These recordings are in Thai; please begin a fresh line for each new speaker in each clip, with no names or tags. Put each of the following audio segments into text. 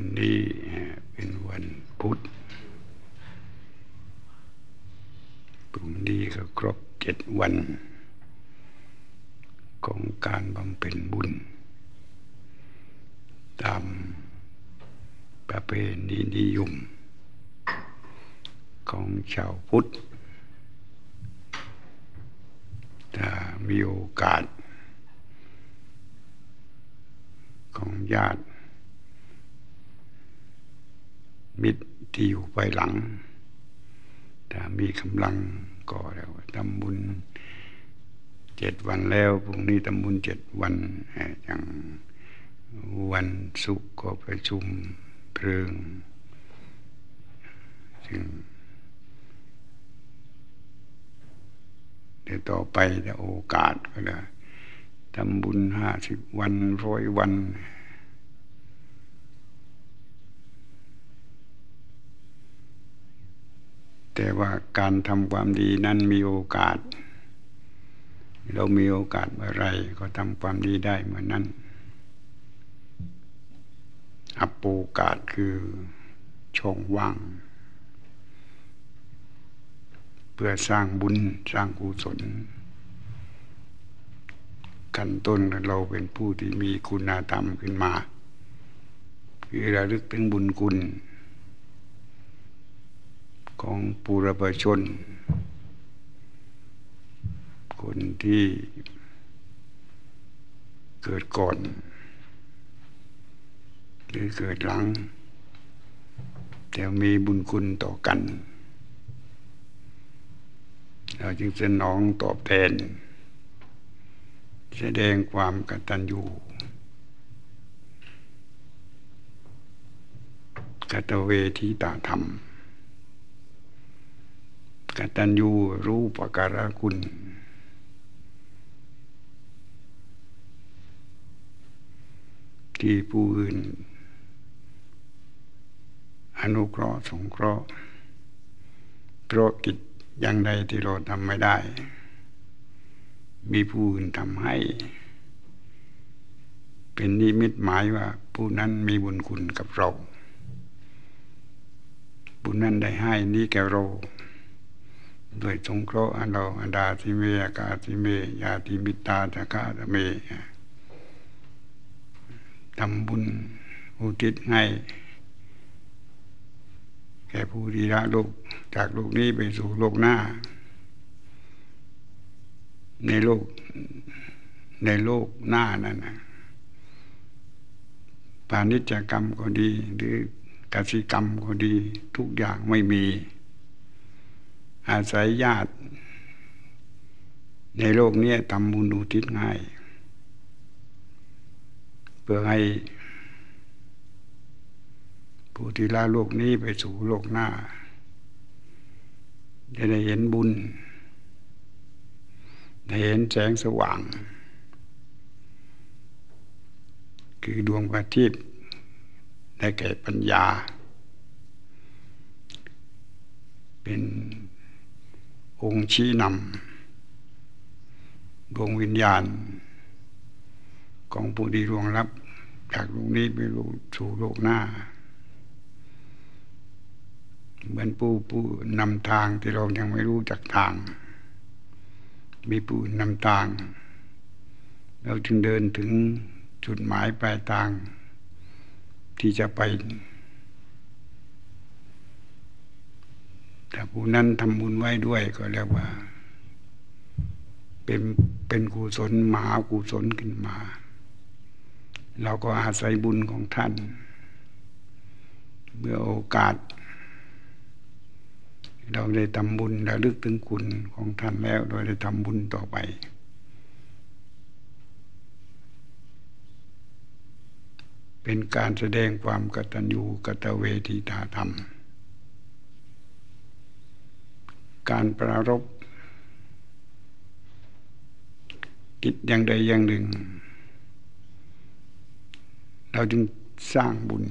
วันนี้เป็นวันพุธพรุ่งนี้ก็ครบเจ็ดวัน ของการบำเพ็ญบุญ ตามประเพณีนิยม ของชาวพุทธถ้ามีโอกาส ของญาติ มิตรที่อยู่ไปหลัง ถ้ามีกำลังก็แล้วทำบุญเจ็ดวันแล้วพรุ่งนี้ทำบุญเจ็ดวันอย่างวันศุกร์ก็ประชุมเพลิงซึ่งเดี๋ยวต่อไปจะโอกาสก็ได้ทำบุญห้าสิบวันร้อยวัน แต่ว่าการทำความดีนั้นมีโอกาส เรามีโอกาสเมื่อไรก็ทำความดีได้เมื่อนั้นอัปโอกาสคือช่องว่าง เพื่อสร้างบุญสร้างกุศลขั้นต้นเราเป็นผู้ที่มีคุณธรรมขึ้นมา คือระลึกถึงบุญคุณ ของปุรพชน คนที่เกิดก่อน หรือเกิดหลัง แต่มีบุญคุณต่อกัน เราจึงจะน้องตอบแทน แสดงความกตัญญูกตเวทีตาธรรม กตัญญูรู้ปการะคุณ ที่ผู้อื่น อนุเคราะห์สงเคราะห์เพราะกิจอย่างใดที่เราทำไม่ได้ มีผู้อื่นทำให้ เป็นนิมิตหมายว่า ผู้นั้นมีบุญคุณกับเราบุญนั้นได้ให้นี้แก่เรา ด้วยสงเคราะห์อันเราอันดาทิเมอากาทิเม ยาติมิตาตะกาตะเมทำบุญอุทิศให้แก่ผู้ที่ละโลกจากโลกนี้ไปสู่โลกหน้า ในโลกในโลกหน้านั่นนะปาณิจกรรมก็ดี หรือกสิกรรมก็ดีทุกอย่างไม่มี อาศัยญาติ ในโลกนี้ทำบุญอุทิศง่าย เพื่อให้ ผู้ที่ละโลกนี้ไปสู่โลกหน้าจะได้เห็นบุญ ได้เห็นแสงสว่าง คือดวงพระทิพย์ได้แก่ปัญญา เป็น องค์ชี้นำดวงวิญญาณ ของผู้ดีรวงรับ จากโลกนี้ไปสู่โลกหน้า เหมือนผู้ผู้นำทางที่เรายังไม่รู้จักทาง มีผู้นำทาง เราจึงเดินถึงจุดหมายปลายทาง ที่จะไป ถ้าผู้นั้นทำบุญไว้ด้วยก็เรียกว่า เป็นเป็นกุศลมหากุศลขึ้นมา เราก็อาศัยบุญของท่าน เมื่อโอกาส เราได้ทำบุญระลึกถึงคุณของท่านแล้วโดยได้ทำบุญต่อไปเป็นการแสดงความกตัญญูกตเวทีตาธรรม การปรารบกิจอย่างใดอย่างหนึ่ง เราจึงสร้างบุญ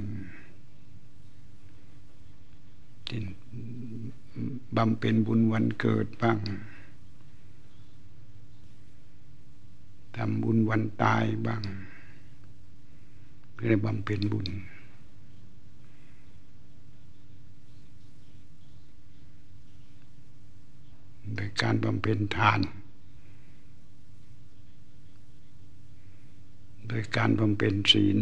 บำเพ็ญบุญวันเกิดบ้างทำบุญวันตายบ้างเพื่อบำเพ็ญบุญ โดยการบำเพ็ญทาน โดยการบำเพ็ญศีล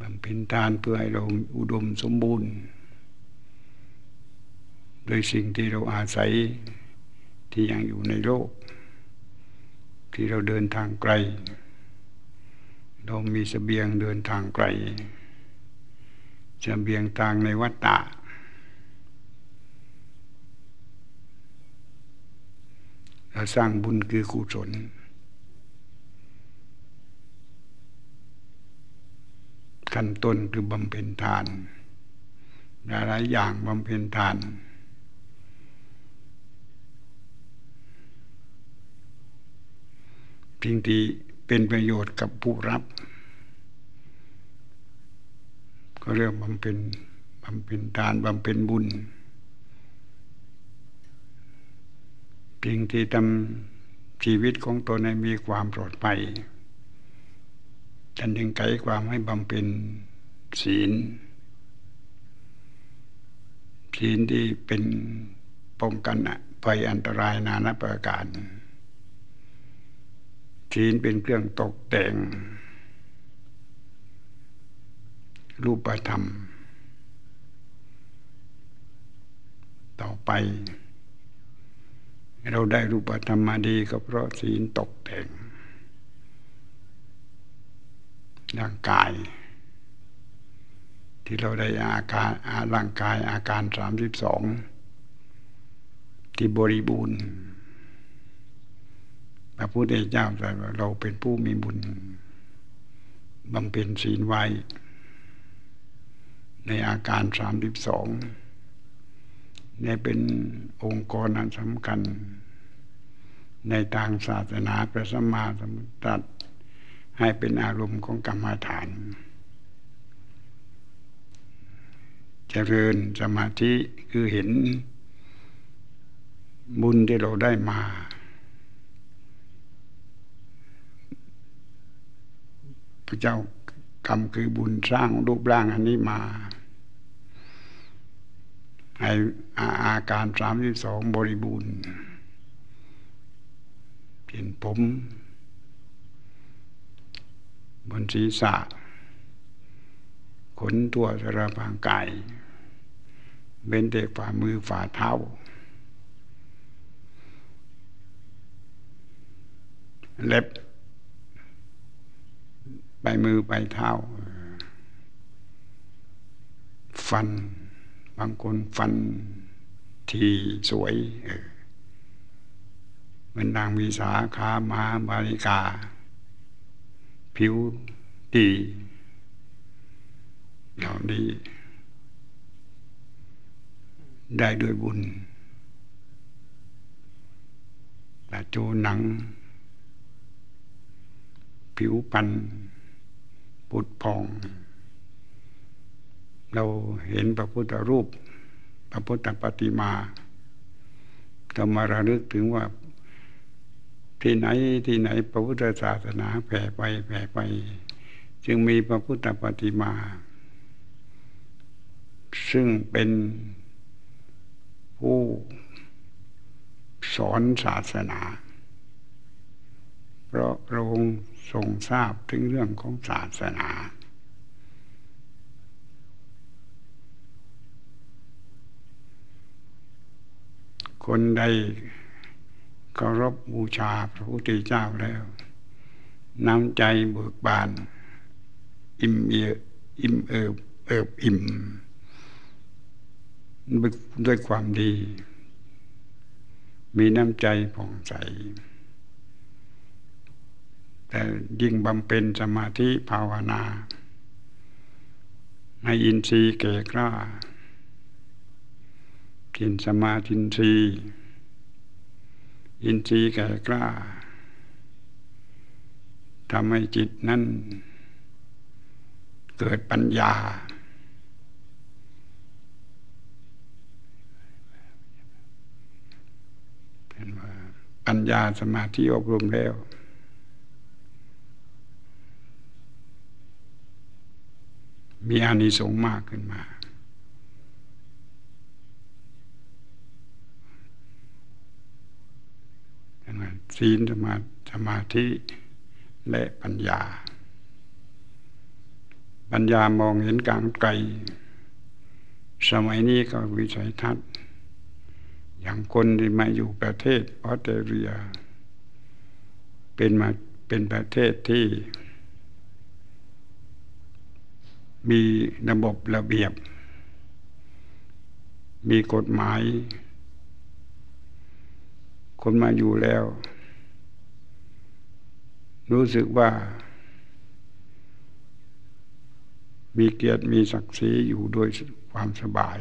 บำเพ็ญทานเพื่อให้เราอุดมสมบูรณ์ โดยสิ่งที่เราอาศัยที่ยังอยู่ในโลก ที่เราเดินทางไกล เรามีสเสบียงเดินทางไกลสเสบียงทางในวัฏฏะเรา สร้างบุญคือกุศลขั้นต้นคือบำเพ็ญทานหลายอย่างบำเพ็ญทาน สิ่งที่เป็นประโยชน์กับผู้รับ ก็เรียกบำเพ็ญบำเพ็ญทานบำเพ็ญบุญ สิ่งที่ทำชีวิตของตนให้มีความปลอดภัยฉันยังไกลความให้บำเพ็ญศีล ศีลที่เป็นป้องกันภัยอันตรายนานาประการ ศีลเป็นเครื่องตกแต่ง รูปธรรม ต่อไป เราได้รูปธรรมมาดีก็เพราะศีลตกแต่งร่างกาย ที่เราได้อาการร่างกายอาการสามสิบสองที่บริบูรณ์พระพุทธเจ้าตรัสว่าเราเป็นผู้มีบุญบำเพ็ญศีลไว้ ในอาการสามสิบสอง นี่เป็นองค์กรอันสำคัญ ในทางศาสนาพระสัมมาสัมพุทธให้เป็นอารมณ์ของกรรมฐาน เจริญสมาธิคือเห็นบุญที่เราได้มา พระเจ้ากรรมคือบุญสร้างรูปร่างอันนี้มา ให้อาการสามที่สองบริบูรณ์เปลี่ยนผมบนศีรษะ ขนตัวสารพางกายเบ้นเด็กฝ่ามือฝ่าเท้า เล็บ ไปมือไปเท้า ฟันางคนฟันทีสวยเมันนางมีสาขามาบาริกา ผิวดีเหล่านี้ได้ด้วยบุญแต่โจหนัง ผิวปันปุดพอง เราเห็นพระพุทธรูป พระพุทธปฏิมาเรามาระลึกถึงว่าที่ไหนที่ไหนพระพุทธศาสนาแผ่ไปแผ่ไป จึงมีพระพุทธปฏิมา ซึ่งเป็นผู้สอนศาสนา เพราะพระองค์ทรงทราบถึงเรื่องของศาสนา คนใดเคารพบูชาพระพุทธเจ้าแล้วน้ำใจเบิกบาน อิ่มเอียอิ่มเอิบเอิบอิ่มด้วยความดี มีน้ำใจผ่องใส แต่ยิ่งบำเพ็ญสมาธิภาวนา ให้อินทรีย์เก่กล้า กินสมาธินทรีอินทรีย์แก่กล้าทำให้จิตนั้น เกิดปัญญา เป็นว่าปัญญาสมาธิอบรมแล้ว มีอานิสงส์มากขึ้นมา ศีลสมาสมาธิและปัญญา ปัญญามองเห็นกลางไกล สมัยนี้ก็วิสัยทัศน์ อย่างคนที่มาอยู่ประเทศออสเตรเลีย เป็นมาเป็นประเทศที่ มีระบบระเบียบ มีกฎหมาย คนมาอยู่แล้ว รู้สึกว่า มีเกียรติมีศักดิ์ศรีอยู่โดยความสบาย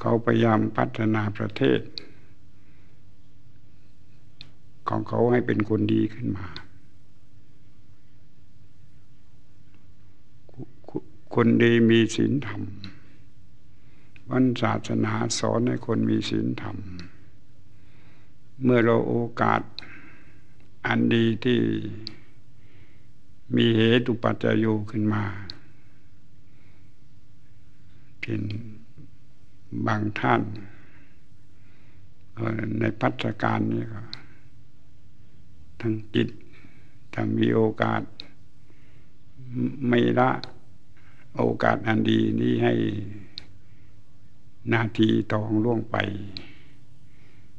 เขาพยายามพัฒนาประเทศ ของเขาให้เป็นคนดีขึ้นมา คนดีมีศีลธรรม วันศาสนาสอนให้คนมีศีลธรรม เมื่อเราโอกาสอันดีที่มีเหตุปัจจโยขึ้นมาเป็นบางท่านในพัฒการนี่ก็ทั้งจิตถ้ามีโอกาสไม่ละโอกาสอันดีนี้ให้ นาทีตองล่วงไป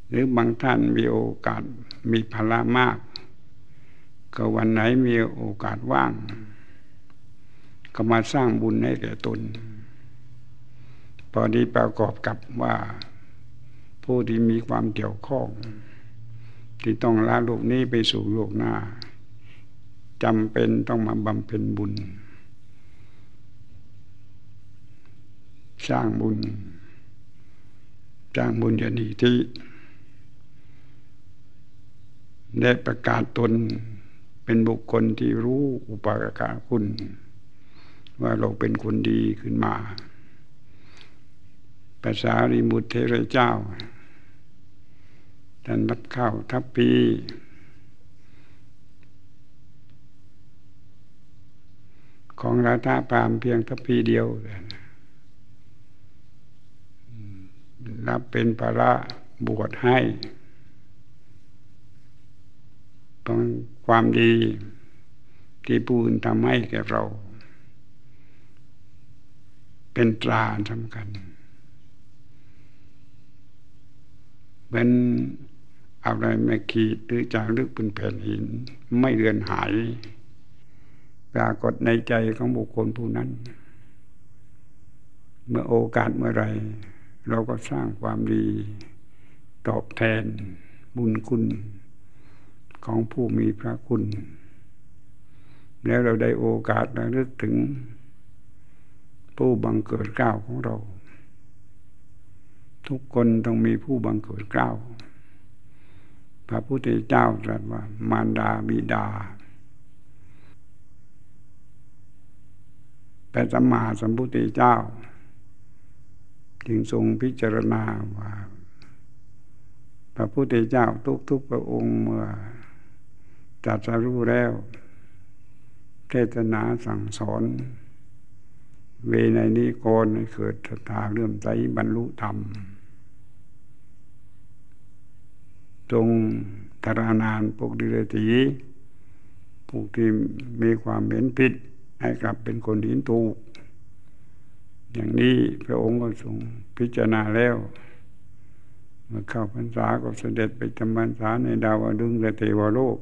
หรือบางท่านมีโอกาสมีภาระมาก ก็วันไหนมีโอกาสว่าง ก็มาสร้างบุญให้แก่ตน พอดีประกอบกับว่า ผู้ที่มีความเกี่ยวข้อง ที่ต้องละโลกนี้ไปสู่โลกหน้าจำเป็นต้องมาบำเพ็ญบุญ สร้างบุญ สร้างบุญญาณีที่ได้ประกาศตนเป็นบุคคลที่รู้อุปการคุณ ว่าเราเป็นคนดีขึ้นมา ภาษาริมุตเทระเจ้า ท่านรับข้าทัพปีของราธาพามเพียงทัพพีเดียว รับเป็นภาระบวชให้เพราะความดีที่ผู้อื่นทำให้แก่เรา เป็นตราสำคัญเป็นอะไรไม่ขีดหรือจางลึกเป็นแผ่นหิน ไม่เลือนหายปรากฏในใจของบุคคลผู้นั้น เมื่อโอกาสเมื่อไร เราก็สร้างความดีตอบแทนบุญคุณของผู้มีพระคุณ แล้วเราได้โอกาสระลึกถึง ผู้บังเกิดเกล้าของเรา ทุกคนต้องมีผู้บังเกิดเกล้าพระพุทธเจ้าตรัสว่ามารดาบิดาแต่สมมาสัมพุทธเจ้า จึงทรงพิจารณาว่า พระพุทธเจ้าทุกๆพระองค์เมื่อจัดสรู้แล้วเทศนาสั่งสอน เวในนิโกนให้เกิดศรัทธาเรื่มใสบรรลุธรรม จงตรานานปกดิเรตีพวกที่มีความเห็นผิดให้กลับเป็นคนหินถูก อย่างนี้พระองค์ก็ทรงพิจารณาแล้วเมื่อเข้าพรรษาก็เสด็จไปจำพรรษาในดาวดึงและเทวโลก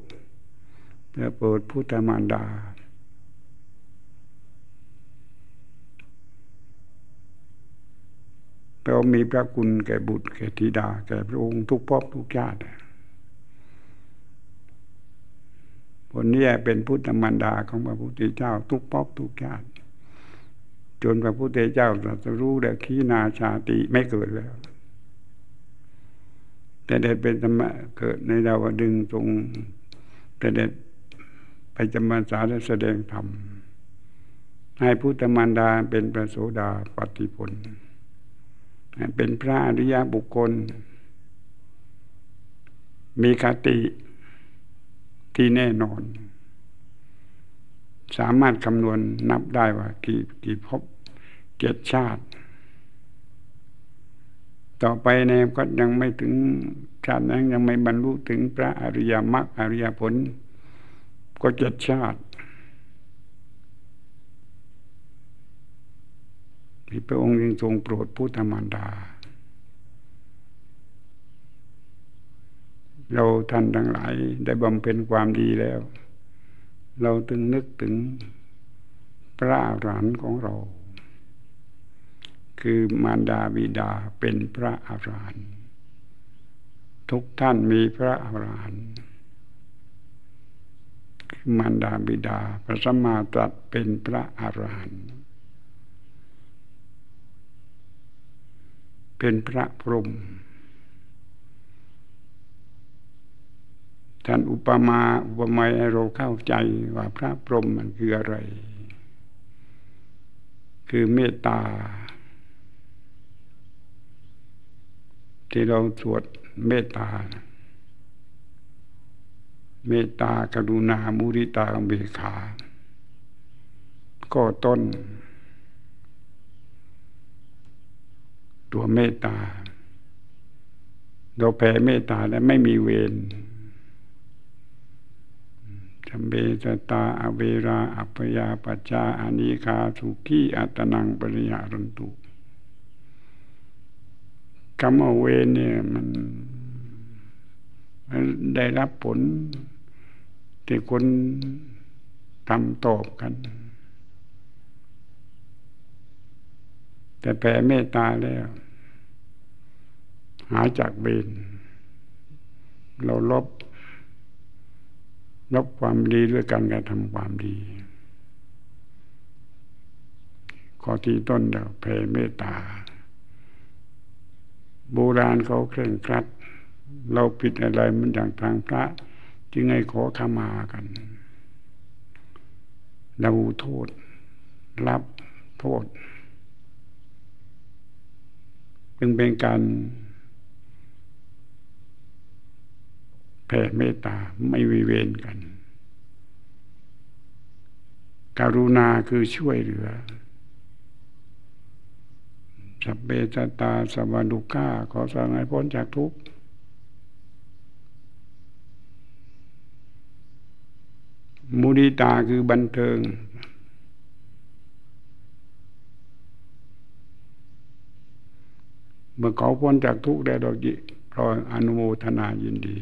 เพื่อโปรดพุทธมารดาแปลว่ามีพระคุณแก่บุตรแก่ธิดา แก่พระองค์ทุกภพทุกชาติคนนี้เป็นพุทธมารดาของพระพุทธเจ้าทุกภพทุกชาติ จนพระพุทธเจ้าจะรู้แด่ขีนาชาติไม่เกิดแล้ว แต่เด็ดเป็นธรรมะเกิดในดาวดึงตรงแต่เด็ดไปจำพรรษาและแสดงธรรมให้พุทธมารดาเป็นพระโสดาปฏิผล เป็นพระอริยบุคคล มีคติที่แน่นอน สามารถคำนวณนับได้ว่า กี่กี่ภพเกียรติชาติ ต่อไปในก็ยังไม่ถึงชาตินั้นยังไม่บรรลุถึงพระอริยมรรคอริยผล ก็เจ็ดชาติที่พระองค์ยังทรงโปรดพุทธมารดา เราท่านทั้งหลายได้บำเพ็ญความดีแล้ว เราตึงนึกถึงพระอรหันต์ของเรา คือมารดาบิดาเป็นพระอรหันต์ทุกท่านมีพระอรหันต์คือมารดาบิดาพระสัมมาตรัสเป็นพระอรหันต์เป็นพระพรหม ท่านอุปมาอุปไมยให้เราเข้าใจว่าพระพรหมมันคืออะไร คือเมตตา ที่เราสวดเมตตา เมตตากรุณามุริตาเบขา ก็ต้น ตัวเมตตา เราแผ่เมตตาแล้วไม่มีเวร จำเบสตาอเวราอัปยาปัจจาอานิคาสุขีอัตนังปริยารันตุคำว่าเวเนี่ยมันได้รับผลที่คนทำตอบกัน แต่แผ่เมตตาแล้ว หาจากเบนเราลบ ลบความดีด้วยการกระทำความดีข้อที่ต้นเดียวแผ่เมตตาโบราณเขาเคร่งครัด เราผิดอะไรมันอย่างทางพระ จึงให้ขอขมากันเราโทษ รับโทษ จึงเป็นการ แผ่เมตตาไม่วิเวณกัน การุณาคือช่วยเหลือ สัพเบจตาสวัดุก้าขอสังให้พ้นจากทุกข์มุดิตาคือบันเทิง เมื่อเขาพ้นจากทุกข์ได้ดอกจิพรออนุโมทนายินดี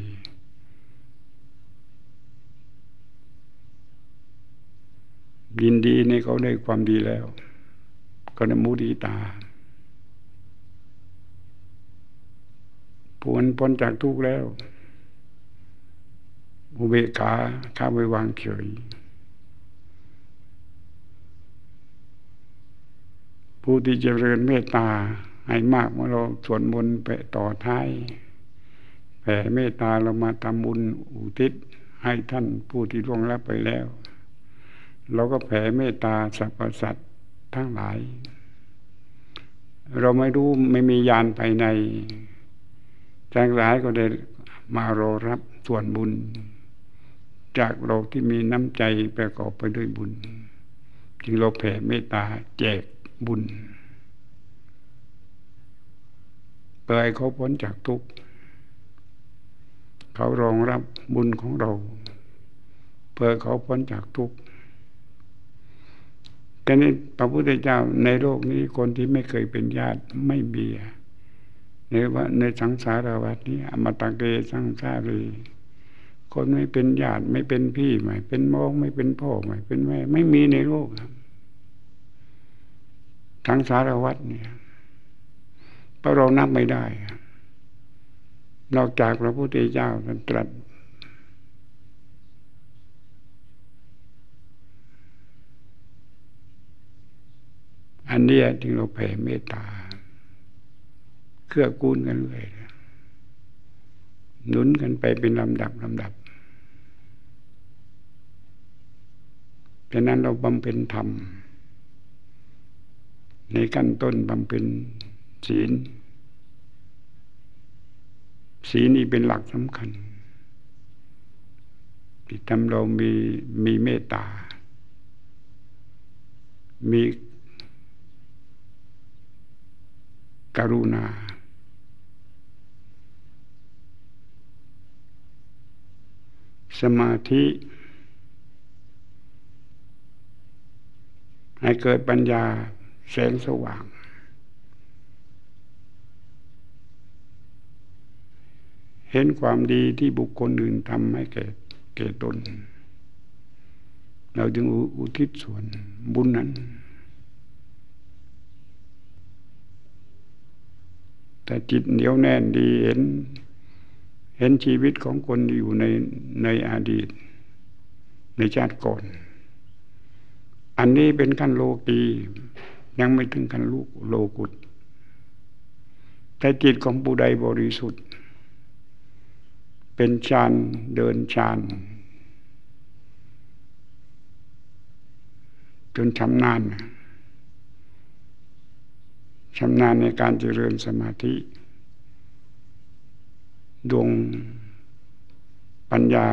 ยินดีในเขาได้ความดีแล้ว ก็นมุดีตาพ้นพ้นจากทุกข์แล้ว อุเบกขาข้าไปวางเฉยผู้ที่เจริญเมตตาให้มากเมื่อเราสวดมนต์ไปต่อท้ายแผ่เมตตาเรามาทำบุญอุทิศให้ท่านผู้ที่ล่วงลับไปแล้ว เราก็แผ่เมตตาสรรพสัตว์ทั้งหลาย เราไม่รู้ไม่มียานภายในจังหลายก็ได้มารอรับส่วนบุญ จากเราที่มีน้ำใจประกอบไปด้วยบุญ จึงเราแผ่เมตตาแจกบุญพื่อให้เขาพ้นจากทุกข์เขารองรับบุญของเรา เพื่อเขาพ้นจากทุกข์ แต่นี้พระพุทธเจ้าในโลกนี้คนที่ไม่เคยเป็นญาติไม่มีในว่าในสังสารวัฏนี้อมตะเกสังสารีคนไม่เป็นญาติไม่เป็นพี่ไม่เป็นมองไม่เป็นพ่อไม่เป็นแม่ไม่มีในโลกครับทั้งสารวัตรเนี่ยเพราะเรานับไม่ได้นอกจากพระพุทธเจ้าตรัส อันนี้ที่เราแผ่เมตตา เครื่อกูลกันเลยหนุนกันไปเป็นลำดับลำดับฉะนั้นเราบำเพ็ญธรรม ในขั้นต้นบำเพ็ญศีล ศีลนี่เป็นหลักสำคัญที่ทำเรามีมีเมตตา มี กรุณา สมาธิ ให้เกิดปัญญาแสงสว่าง เห็นความดีที่บุคคลอื่นทำให้เกิดเกิดตน เราจึงอุทิศส่วนบุญนั้น แต่จิตเหนียวแน่นดีเห็น เห็นชีวิตของคนอยู่ในในอดีต ในชาติก่อน อันนี้เป็นขั้นโลกียังไม่ถึงขั้นลูกโลกุตแต่จิตของผู้ใดบริสุทธิ์ เป็นฌานเดินฌานจนชำนาญ ชำนาญในการเจริญสมาธิ ดวงปัญญา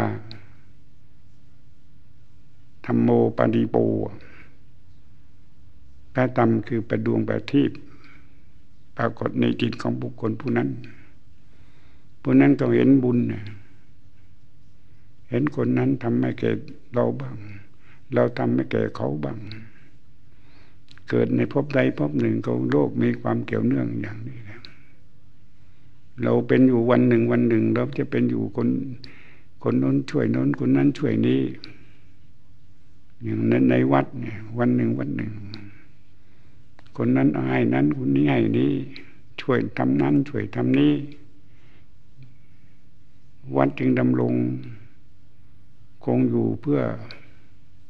ธรรมโมปฏิโปพระธรรมคือประดวงประทีปปรากฏในจิตของบุคคลผู้นั้น ผู้นั้นก็เห็นบุญ เห็นคนนั้นทำให้แก่เราบ้าง เราทำให้แก่เขาบ้าง เกิดในภพใดภพหนึ่งของโลกมีความเกี่ยวเนื่องอย่างนี้แหละเราเป็นอยู่วันหนึ่งวันหนึ่ง เราจะเป็นอยู่คนคนน้นช่วยน้นคนนั้นช่วยนี้ อย่างนั้นในวัดเนี่ยวันหนึ่งวันหนึ่ง คนนั้นให้นั้นคนนี้ให้นี้ ช่วยทำนั้น ช่วยทำนี้ วัดจึงดำรงคงอยู่เพื่อ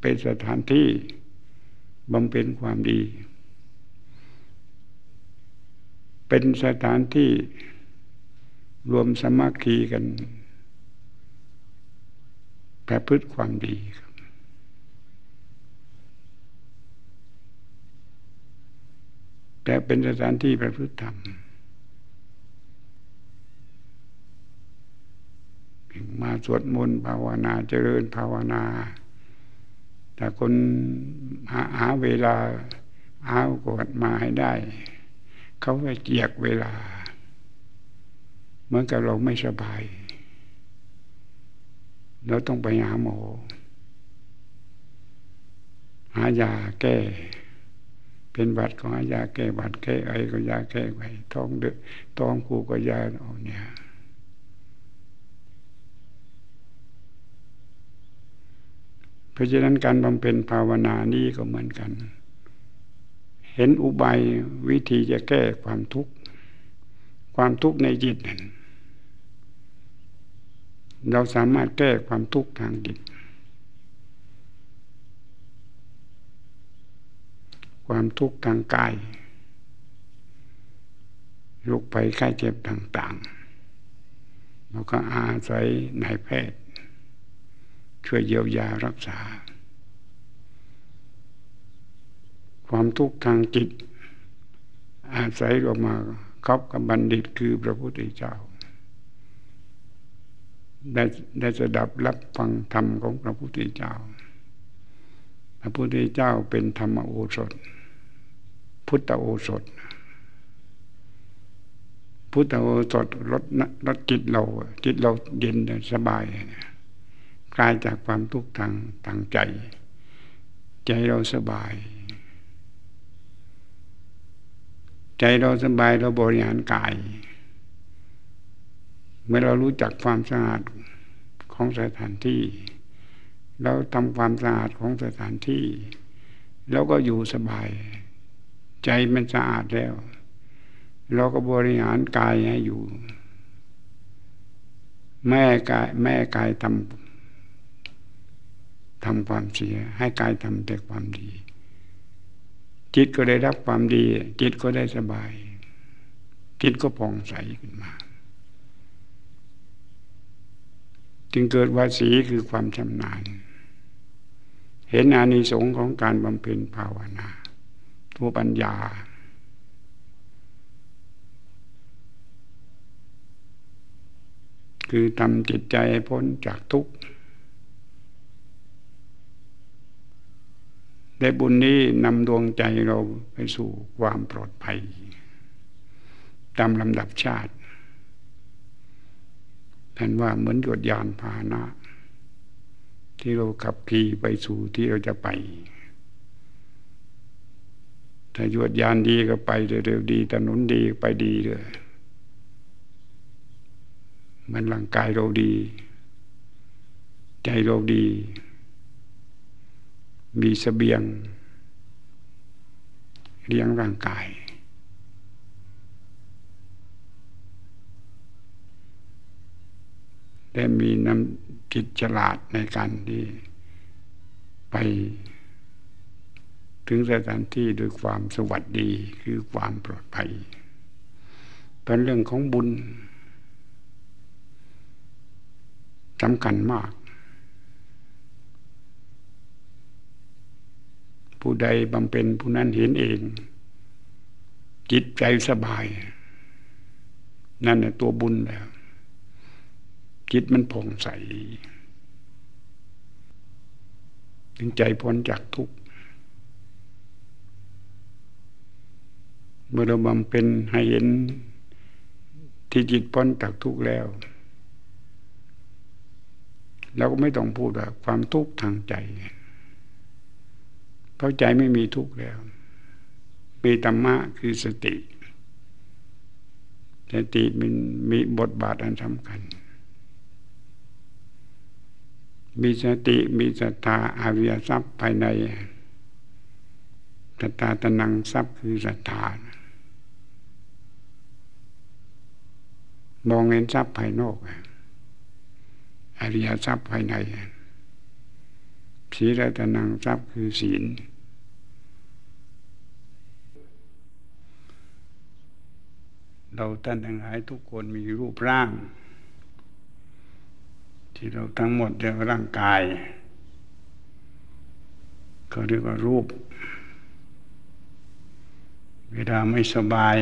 เป็นสถานที่ บำเพ็ญความดี เป็นสถานที่รวมสมัคคีกันประพฤติความดีแต่เป็นสถานที่ประพฤติธรรมมาสวดมนต์ภาวนาเจริญภาวนา แต่คนหาหาเวลาหากดมาให้ได้ เขาไปเกียกเวลา เหมือนกับเราไม่สบาย เราต้องไปหาหมอ หายาแก้ เป็นบัตรของยาแก้บัตรแก้ไอก็ยาแก้ไอท้องเดือดท้องผูก็ยาเอาเนี่ย เพราะฉะนั้นการบำเพ็ญภาวนานี้ก็เหมือนกัน เห็นอุบายวิธีจะแก้ความทุกข์ ความทุกข์ในจิตนั้นเราสามารถแก้ความทุกข์ทางจิต ความทุกข์ทางกายโรคภัยไข้เจ็บต่างๆ เราก็อาศัยนายแพทย์ ช่วยเยียวยารักษา ความทุกข์ทางจิต อาศัยออกมาคบกับบัณฑิตคือพระพุทธเจ้า ได้ได้สดับรับฟังธรรมของพระพุทธเจ้า พระพุทธเจ้าเป็นธรรมโอสถ พุทธโอสถพุทธโอสถลดลดจิตเรา จิตเราเย็นสบาย กลายจากความทุกข์ทางทางใจ ใจเราสบาย ใจเราสบายเราบริหารกาย เมื่อเรารู้จักความสะอาดของสถานที่ เราทำความสะอาดของสถานที่ แล้วก็อยู่สบาย ใจมันสะอาดแล้ว เราก็บริหารกายให้อยู่ แม่กายแม่กายทำ ทำความเสีย ให้กายทำแต่ความดี จิตก็ได้รับความดี จิตก็ได้สบาย จิตก็ผ่องใสขึ้นมา จึงเกิดวาสีคือความชำนาญ เห็นอานิสงส์ของการบำเพ็ญภาวนาตัวปัญญาคือทำจิตใจพ้นจากทุกข์ ได้บุญนี้นำดวงใจเราไปสู่ความปลอดภัย ตามลำดับชาติท่านว่าเหมือนหยดยานพาหนะ ที่เราขับขี่ไปสู่ที่เราจะไป ถ้ายวดยานดีก็ไปเร็วๆดีถนนดีไปดีเลยมันร่างกายเราดี ใจเราดี มีสเสบียง เลี้ยงร่างกาย และมีน้ำจิตฉลาดในการที่ไปถึงสถานที่ด้วยความสวัสดีคือความปลอดภัย เป็นเรื่องของบุญสำคัญมาก ผู้ใดบำเพ็ญผู้นั้นเห็นเอง จิตใจสบาย นั่นแหละตัวบุญแล้ว จิตมันผ่องใสถึงใจพ้นจากทุกข์เมื่อเราบำเพ็ญให้เห็นที่จิตพ้นจากทุกข์แล้วเราก็ไม่ต้องพูดว่าความทุกข์ทางใจ เพราะใจไม่มีทุกข์แล้ว มีธรรมะคือสติ สติมันมีบทบาทอันสำคัญ มีสติมีศรัทธาอาวิยทรัพย์ภายในศรัทธาตนังทรัพย์คือศรัทธามองเห็นทรัพย์ภายนอกอริยทรัพย์ภายใน ศีลตนังทรัพย์คือศีล เราท่านทั้งหลายทุกคนมีรูปร่าง ที่เราทั้งหมดเรียกร่างกายก็เรียกว่ารูป เวลาไม่สบาย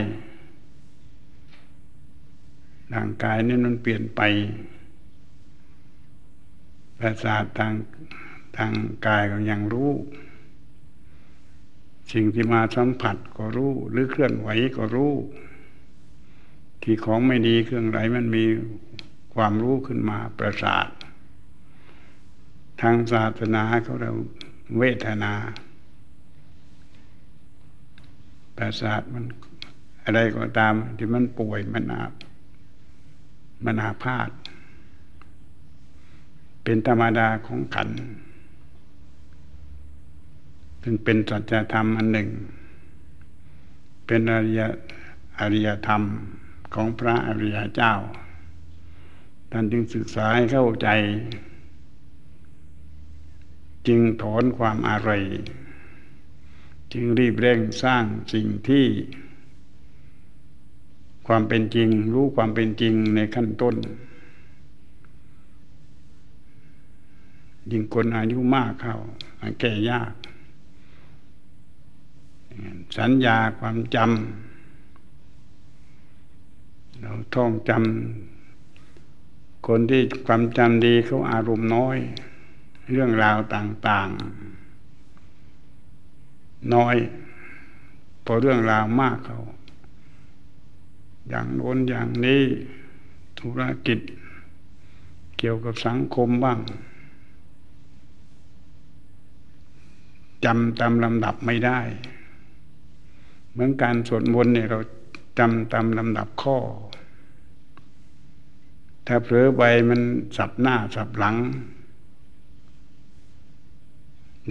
ร่างกายนี่มันเปลี่ยนไปประสาททาง ทางกายก็ยังรู้ สิ่งที่มาสัมผัสก็รู้ หรือเคลื่อนไหวก็รู้ ที่ของไม่ดีเครื่องไหลมันมีความรู้ขึ้นมาประสาท ทางศาสนาเขาเราเวทนา ประสาทมันอะไรก็ตามที่มันป่วยมันอาบมันอาพาธเป็นธรรมดาของขัน ซึ่งเป็นสัจธรรมอันหนึ่ง เป็นอริยอริยธรรมของพระอริยเจ้า ท่านจึงศึกษาให้เข้าใจ จึงถอนความอะไร จึงรีบเร่งสร้างสิ่งที่ความเป็นจริง รู้ความเป็นจริงในขั้นต้น ยิ่งคนอายุมากเข้าแก้ยาก สัญญาความจำเราท่องจำคนที่ความจำดีเขาอารมณ์น้อย เรื่องราวต่าง ๆ น้อย พอเรื่องราวมากเขาอย่างโน้นอย่างนี้ธุรกิจ เกี่ยวกับสังคมบ้างจำตามลำดับไม่ได้ เหมือนการสวดมนต์เนี่ยเราจำตามลำดับข้อ ถ้าเผลอไปมันสับหน้าสับหลัง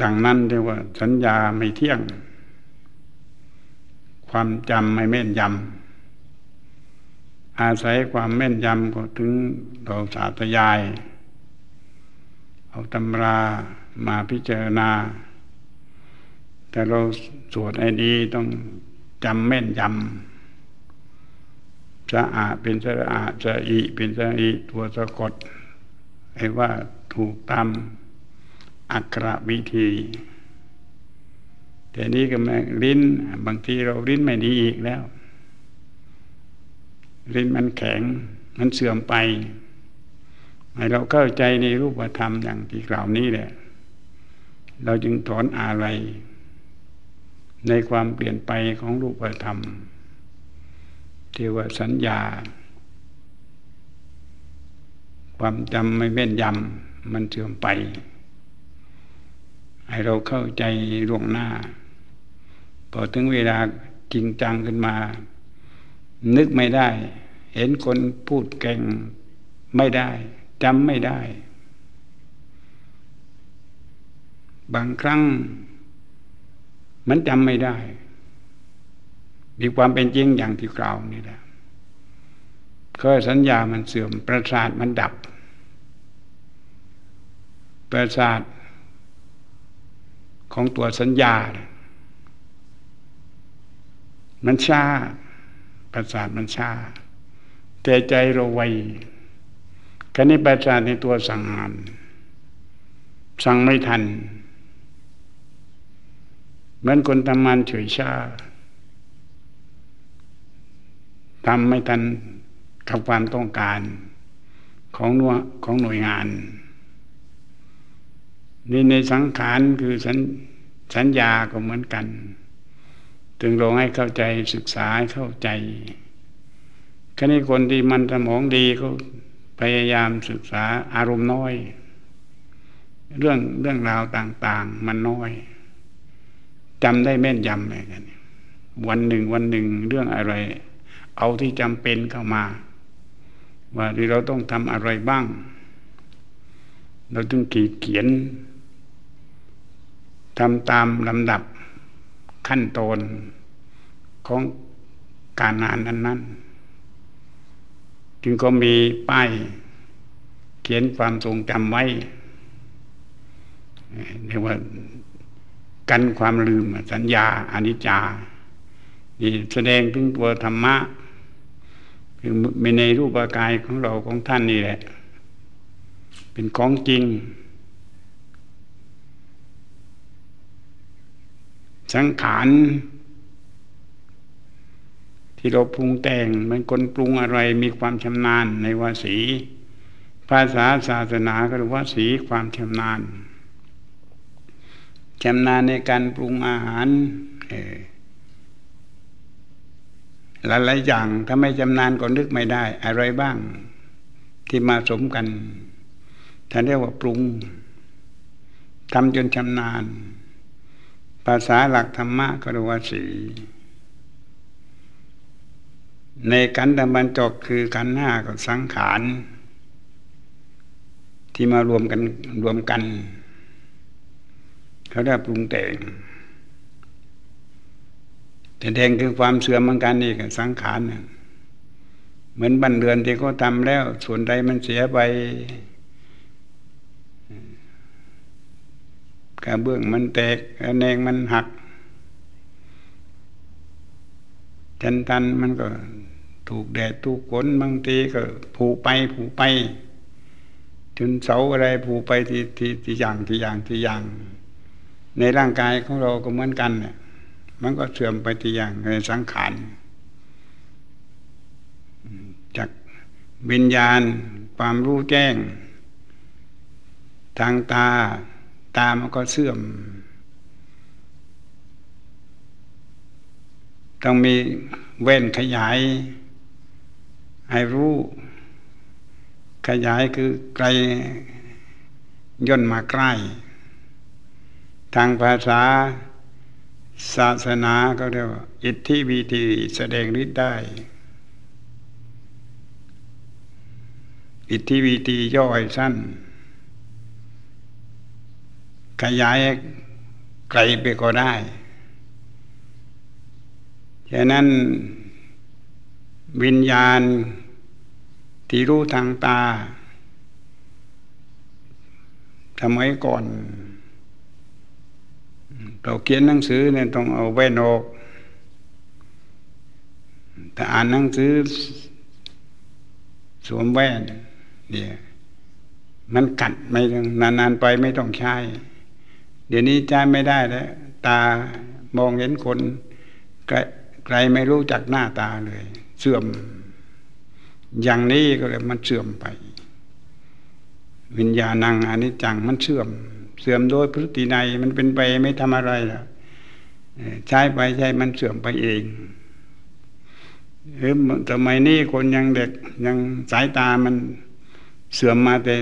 ดังนั้นเรียกว่า สัญญาไม่เที่ยง ความจำไม่แม่นยำอาศัยความแม่นยำก็ถึงเราสาธยาย เอาตำรามาพิจารณา แต่เราสวดไอ้ดีต้อง จำแม่นยำจะอาเป็นจะอาจะอีเป็นจะอีตัวสะกดไอ้ว่าถูกตามอักขระวิธีแต่นี้ก็ม่ลิ้น บางทีเราลิ้นไม่ดีอีกแล้ว ลิ้นมันแข็ง มันเสื่อมไปให้เราเข้าใจในรูปธรรมอย่างที่กล่าวนี้แหละ เราจึงถอนอะไร ในความเปลี่ยนไปของรูปธรรมที่ว่าสัญญา ความจำไม่แม่นยำมันเสื่อมไป ให้เราเข้าใจล่วงหน้า พอถึงเวลาจริงจังขึ้นมา นึกไม่ได้ เห็นคนพูดเก่งไม่ได้จำไม่ได้ บางครั้ง มันจำไม่ได้ มีความเป็นจริงอย่างที่กล่าวนี่แหละก็สัญญามันเสื่อม ประสาทมันดับ ประสาทของตัวสัญญา มันช้าประสาทมันช้าแต่ใจเราไวคณิประสาทในตัวสั่งงาน สั่งไม่ทัน เหมือนคนทำงานเฉยชาทำไม่ทันกับความต้องการของหน่วยของหน่วยงานนี่ในสังขารคือสัญสัญญาก็เหมือนกันถึงลงให้เข้าใจศึกษาให้เข้าใจคนี้คนที่มันสมองดีเขาพยายามศึกษาอารมณ์น้อย เรื่องเรื่องราวต่าง ๆ มันน้อย จำได้แม่นยำเลยกันวันหนึ่งวันหนึ่งเรื่องอะไร เอาที่จำเป็นเข้ามา ว่าเราต้องทำอะไรบ้าง เราต้องขีดเขียนทำตามลำดับขั้นตอนของการงานนั้น ๆ จึงก็มีป้ายเขียนความทรงจำไว้เรียกว่า กันความลืมสัญญาอนิจจานี่แสดงถึงตัวธรรมะคือมีในรูปกายของเราของท่านนี่แหละ เป็นของจริง สังขารที่เราปรุงแต่งมันคนปรุงอะไรมีความชำนาญในวาสี ภาษาศาสนาก็เรียกว่าสีความชำนาญ ชำนาญในการปรุงอาหารหลายๆอย่างถ้าไม่ชำนาญก็นึกไม่ได้ อะไรบ้างที่มาสมกันท่านเรียกว่าปรุงทำจนชำนาญ ภาษาหลักธรรมะก็เรียกว่าสีในกันดำบันจกคือกันห้ากับสังขาร ที่มารวมกันรวมกัน เขาได้ปรุงแต่งแต่แดงคือความเสื่อมเหมือนกันนี่กับสังขารเหมือนบันเรือนที่เขาทำแล้ว ส่วนใดมันเสียไปกระเบื้องมันแตกกระแนงมันหักจันทันมันก็ถูกแดดถูกฝนบางทีก็ผูไปผูไป จนเสาอะไรผูไปทีทีทีอย่างทีอย่างทีอย่าง ในร่างกายของเราก็เหมือนกันเนี่ยมันก็เสื่อมไปทีอย่างในสังขารจากวิญญาณความรู้แจ้ง ทางตาตามันก็เสื่อม ต้องมีเว้นขยาย ให้รู้ ขยายคือไกลย่นมาใกล้ ทางภาษาศาสนาก็เรียกว่า อิทธิวิธีแสดงฤทธิ์ได้ อิทธิวิธีย่อยสั้น ขยายไกลไปก็ได้ฉะนั้นวิญญาณที่รู้ทางตาทำไมก่อน เราเขียนหนังสือเนี่ยต้องเอาแว่นออกแต่อ่านหนังสือสวมแว่นเนี่ยมันกัดไม่นานๆไปไม่ต้องใช้ เดี๋ยวนี้ใจไม่ได้แล้ว ตามองเห็นคนใครไม่รู้จักหน้าตาเลย เสื่อม อย่างนี้ก็เลยมันเสื่อมไป วิญญาณังอนิจจังมันเสื่อม เสื่อมโดยพฤติในมันเป็นไปไม่ทำอะไรแล้วใช้ไปใช้มันเสื่อมไปเองหรือสมัยนี้คนยังเด็กยังสายตามันเสื่อมมาแต่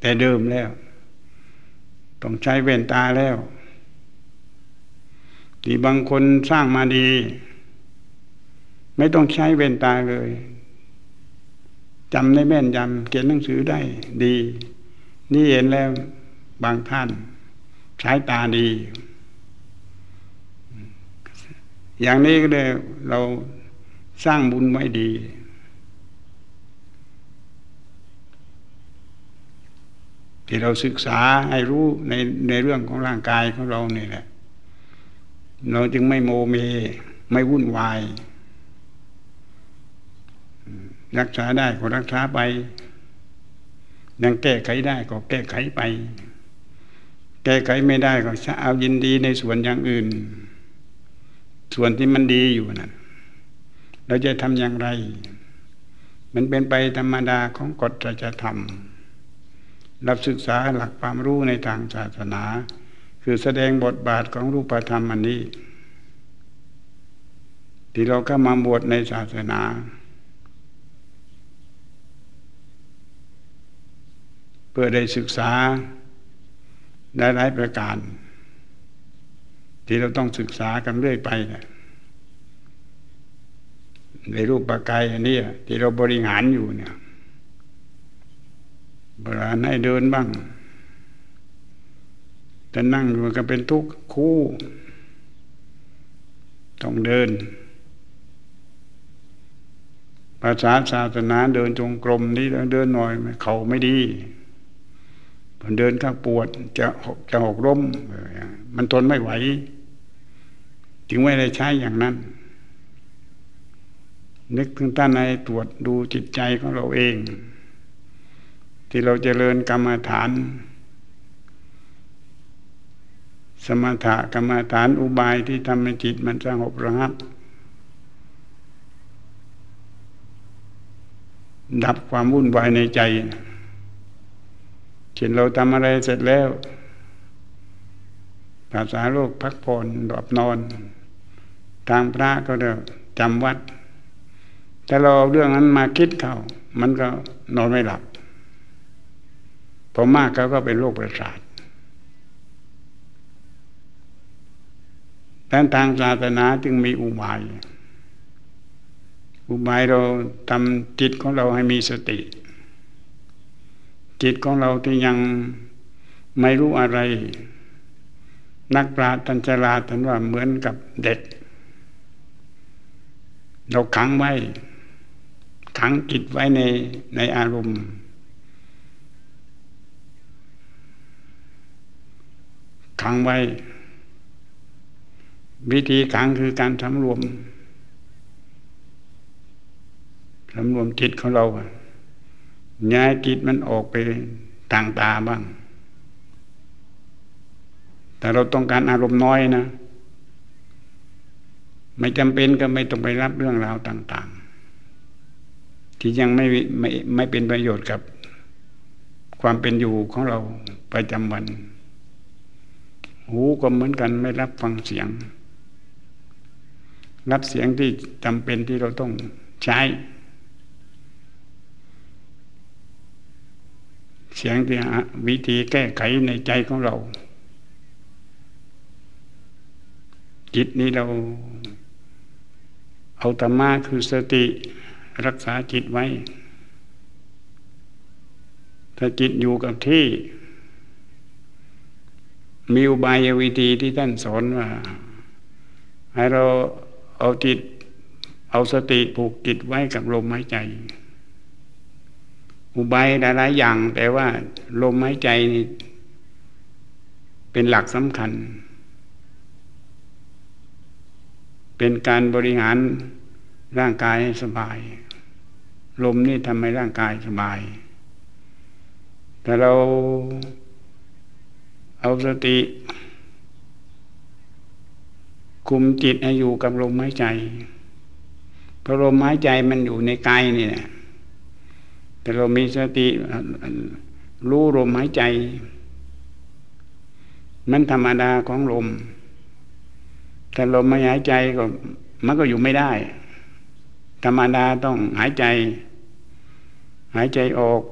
แต่เดิมแล้ว ต้องใช้เว้นตาแล้ว ที่บางคนสร้างมาดี ไม่ต้องใช้เวนตาเลยจำได้แม่นยำเขียนหนังสือได้ดี นี่เห็นแล้ว บางท่านใช้ตาดี อย่างนี้ก็เลยเราสร้างบุญไว้ดี ที่เราศึกษาให้รู้ในในเรื่องของร่างกายของเราเนี่ยแหละ เราจึงไม่โมเม ไม่วุ่นวาย รักษาได้ก็รักษาไป ยังแก้ไขได้ก็แก้ไขไป แก้ไขไม่ได้ก็จะเอายินดีในส่วนอย่างอื่น ส่วนที่มันดีอยู่นั่นเราจะทำอย่างไร มันเป็นไปธรรมดาของกฎจะทำรับศึกษาหลักความรู้ในทางศาสนา คือแสดงบทบาทของรูปธรรมอันนี้ ที่เราเข้ามาบวชในศาสนาเพื่อได้ศึกษา หลายประการ ที่เราต้องศึกษากันเรื่อยไปนะในรูปปกายอันนี้ที่เราบริหารอยู่เนี่ยบริหารให้เดินบ้างแต่นั่งอยู่ก็เป็นทุกข์คู่ ต้องเดิน ภาษาศาสนาเดินจงกรมนี่เดินหน่อยเขาไม่ดี มันเดินข้างปวดจะจะหกล้มมันทนไม่ไหวจึงไม่ได้ใช้อย่างนั้น นึกถึงท่านในตรวจดูจิตใจของเราเอง ที่เราจเจริญกรรมฐาน สมถะกรรมฐานอุบายที่ทำให้จิตมันสงบระงับดับความวุ่นวายในใจ ช่นเราทำอะไรเสร็จแล้ว ภาษาโลกพักผ่อนหลับนอน ทางพระก็เดียวจำวัด แต่เราเอาเรื่องนั้นมาคิดเขามันก็นอนไม่หลับพอมากเขาก็เป็นโรคประสาทดังทางศาสนาจึงมีอุบาย อุบายเราทำจิตของเราให้มีสติ จิตของเราที่ยังไม่รู้อะไร นักปราชญ์ทันจราท่านว่าเหมือนกับเด็ก เราขังไว้ ขังจิตไว้ในในอารมณ์ ขังไว้ วิธีขังคือการสำรวมสำรวมจิตของเรา ย้ายจิตมันออกไปทางตาบ้าง แต่เราต้องการอารมณ์น้อยนะ ไม่จำเป็นก็ไม่ต้องไปรับเรื่องราวต่าง ๆ ที่ยังไม่ไม่ไม่เป็นประโยชน์กับความเป็นอยู่ของเราประจำวัน หูก็เหมือนกันไม่รับฟังเสียง รับเสียงที่จำเป็นที่เราต้องใช้ เสียงที่วิธีแก้ไขในใจของเรา จิตนี้เรา เอาธรรมะคือสติรักษาจิตไว้ ถ้าจิตอยู่กับที่ มีอุบายวิธีที่ท่านสอนว่า ให้เราเอาจิต เอาสติผูกจิตไว้กับลมหายใจ อุบายหลายๆอย่าง แต่ว่าลมหายใจนี่เป็นหลักสำคัญ เป็นการบริหารร่างกายให้สบาย ลมนี่ทำให้ร่างกายสบาย แต่เราเอาสติ คุมจิตให้อยู่กับลมหายใจเพราะลมหายใจมันอยู่ในกายนี่แหละ เรามีสติรู้ลมหายใจ มันธรรมดาของลมแต่ลมไม่หายใจก็มันก็อยู่ไม่ได้ ธรรมดาต้องหายใจ หายใจออก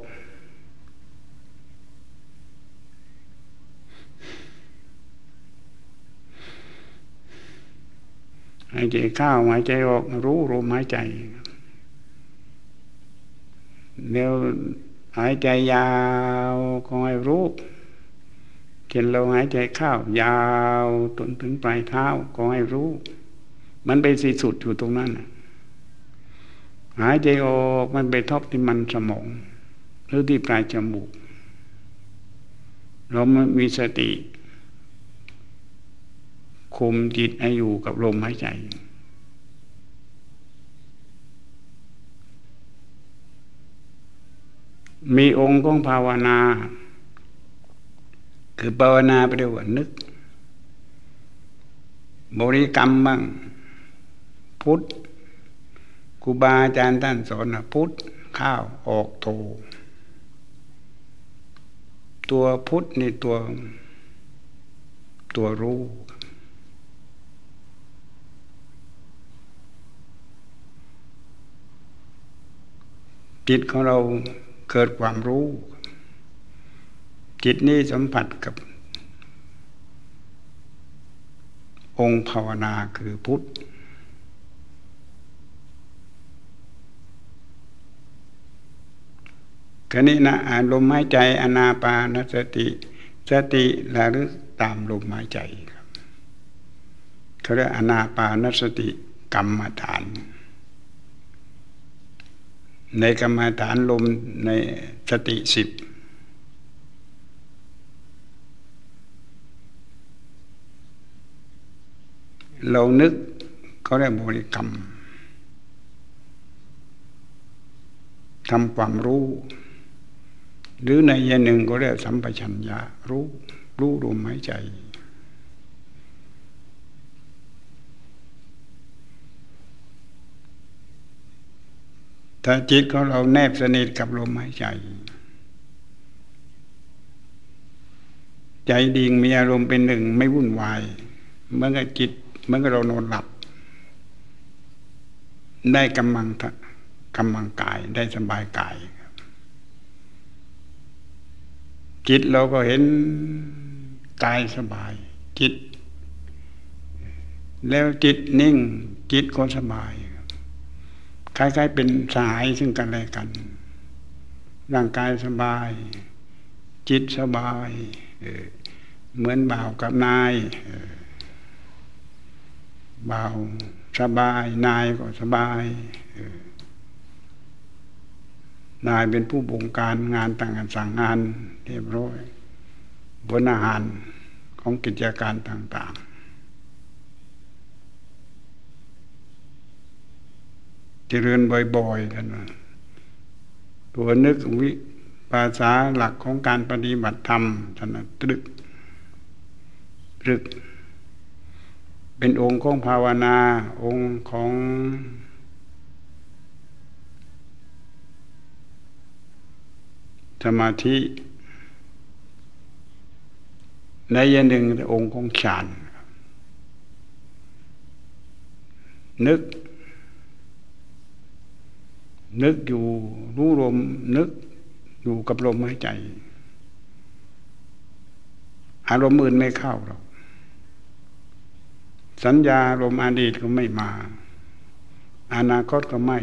หายใจเข้าหายใจออก รู้ลมหายใจ แล้วหายใจยาวก็ให้รู้เช่นเราหายใจเข้ายาวจนถึงปลายเท้าก็ให้รู้ มันเป็นสิสุดอยู่ตรงนั้นหายใจออกมันไปทบที่มันสมองหรือที่ปลายจมูก เรามีสติ คุมจิตให้อยู่กับลมหายใจ มีองค์ของภาวนา คือภาวนาไปด้วยว่านึก บริกรรมบ้างพุทธครูบาอาจารย์ท่านสอนนะพุทธข้าวออกโท ตัวพุทธนี่ตัวตัวรู้จิตของเรา เกิดความรู้ จิตนี้สัมผัสกับ องค์ภาวนาคือพุทธคนี้นะลมหายใจอนาปานสติ สติระลึกตามลมหายใจครับเขาเรียกอนาปานสติกรรมฐาน ในกรรมฐานลมในสติสิบเรานึกเขาเรียกบริกรรมทำความรู้ หรือในยันหนึ่งก็เรียกสัมปชัญญะรู้ รู้ลมหายใจ ถ้าจิตของเราแนบสนิทกับลมหายใจ ใจดิ่งมีอารมณ์เป็นหนึ่งไม่วุ่นวายเมื่อกจิตเมื่อเรานอนหลับ ได้กำลังกำลังกายได้สบายกายจิตเราก็เห็นกายสบาย จิต แล้วจิตนิ่ง จิตก็สบาย คล้ายๆเป็นสายซึ่งกันและกัน ร่างกายสบาย จิตสบาย เหมือนบ่าวกับนายบ่าวสบาย นายก็สบายนายเป็นผู้บงการงานต่างๆสั่งงานเรียบร้อยบนอาหารของกิจการต่าง ๆ เจริญบ่อยๆกันตัวนึกวิภาษาหลักของการปฏิบัติธรรมท่านตรึกตรึก เป็นองค์ของภาวนา องค์ของสมาธิ ในยันหนึ่งองค์ของฌานนึก นึกอยู่รู้ลมนึกอยู่กับลมหายใจ อารมณ์อื่นไม่เข้าหรอกสัญญาลมอดีตก็ไม่มา อนาคตก็ไม่